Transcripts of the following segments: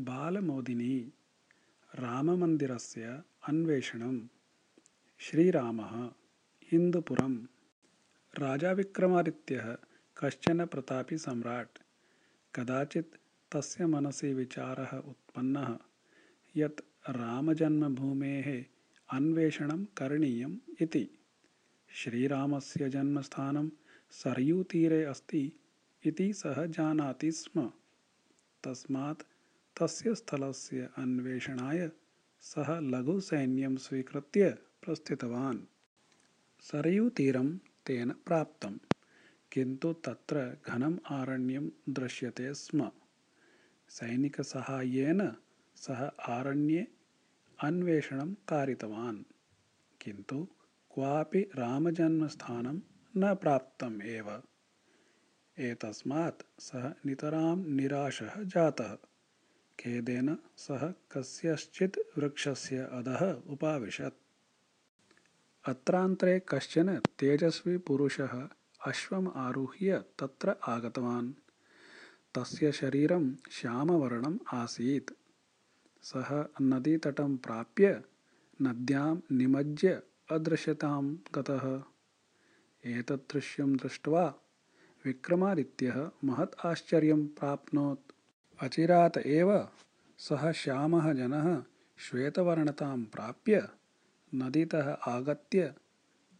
बालमोदिनी राममन्दिरस्य अन्वेषणं श्रीरामः इन्दुपुरं। राजा विक्रमादित्यः कश्चन प्रतापी सम्राट्। कदाचित् तस्य मनसि विचारः उत्पन्नः। यत् रामजन्मभूमेः अन्वेषणं करणीयम् इति। श्रीरामस्य जन्मस्थानं सरयूतीरे अस्ति इति सः जानाति स्म। तस्मात् तस्य स्थलस्य अन्वेषणाय सः लघुसैन्यं स्वीकृत्य प्रस्थितवान्। सरयूतीरं तेन प्राप्तं किन्तु तत्र घनम् आरण्यं दृश्यते स्म। सैनिकसाहाय्येन सः आरण्ये अन्वेषणं कारितवान् किन्तु क्वापि रामजन्मस्थानं न प्राप्तम् एव। एतस्मात् सः नितरां निराशः जातः खेदेन सः कस्यश्चित् वृक्षस्य अधः उपाविशत्। अत्रान्तरे कश्चन तेजस्वी पुरुषः अश्वम् आरुह्य तत्र आगतवान्। तस्य शरीरं श्यामवर्णम् आसीत्। सः नदीतटं प्राप्य नद्यां निमज्ज्य अदृश्यतां गतः। एतत् दृश्यं दृष्ट्वा विक्रमादित्यः महत् आश्चर्यं प्राप्नोत् अचिरात् एव सः श्यामः जनः श्वेतवर्णतां प्राप्य नदीतः आगत्य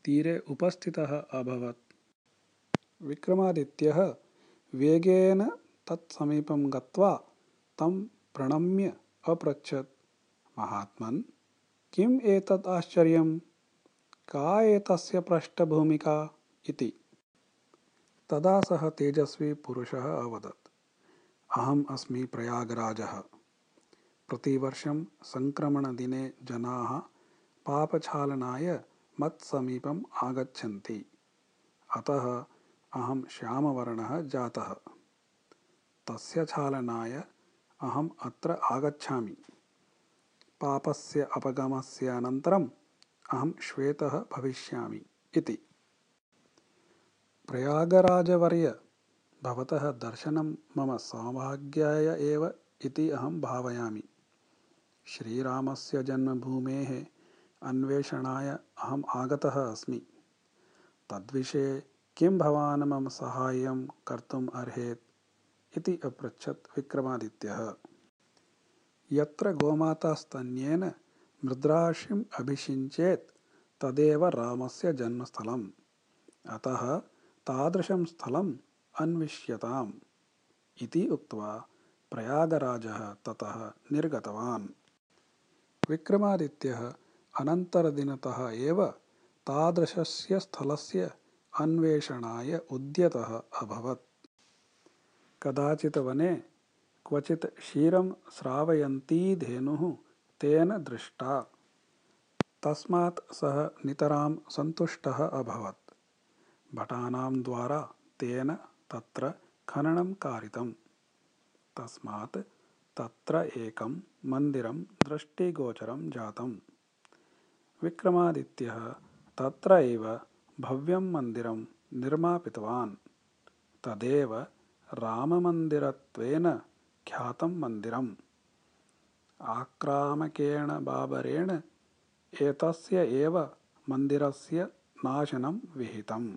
तीरे उपस्थितः अभवत् विक्रमादित्यः वेगेन तत्समीपं गत्वा तं प्रणम्य अपृच्छत् महात्मन् किम् एतत् आश्चर्यं का एतस्य पृष्ठभूमिका इति तदा सः तेजस्वी पुरुषः अवदत् अहम् अस्मि प्रयागराजः। प्रतिवर्षं सङ्क्रमणदिने जनाः पापक्षालनाय मत्समीपम् आगच्छन्ति। अतः अहं श्यामवर्णः जातः। तस्य क्षालनाय अहम् अत्र आगच्छामि। पापस्य अपगमस्य अनन्तरम् अहं श्वेतः भविष्यामि इति। प्रयागराजवर्य भवतः दर्शनं मम सौभाग्याय एव इति अहं भावयामि। श्रीरामस्य जन्मभूमेः अन्वेषणाय अहम् आगतः अस्मि। तद्विषये किं भवान् मम साहाय्यं कर्तुम् अर्हेत् इति अपृच्छत् विक्रमादित्यः। यत्र गोमातास्तन्येन मृद्राशिम् अभिषिञ्चेत् तदेव रामस्य जन्मस्थलम्। अतः तादृशं स्थलम् अन्विष्यताम् इति उक्त्वा प्रयागराजः ततः निर्गतवान्। विक्रमादित्यः अनन्तरदिनतः एव तादृशस्य स्थलस्य अन्वेषणाय उद्यतः अभवत्। कदाचित् वने क्वचित् क्षीरं स्रावयन्ती धेनुः तेन दृष्टा। तस्मात् सः नितरां सन्तुष्टः अभवत्। भटानां द्वारा तेन तत्र खननं कारितम्। तस्मात् तत्र एकं मन्दिरं दृष्टिगोचरं जातम्। विक्रमादित्यः तत्र एव भव्यं मन्दिरं निर्मापितवान्। तदेव राममन्दिरत्वेन ख्यातं मन्दिरम्। आक्रामकेण बाबरेण एतस्य एव मन्दिरस्य नाशनं विहितम्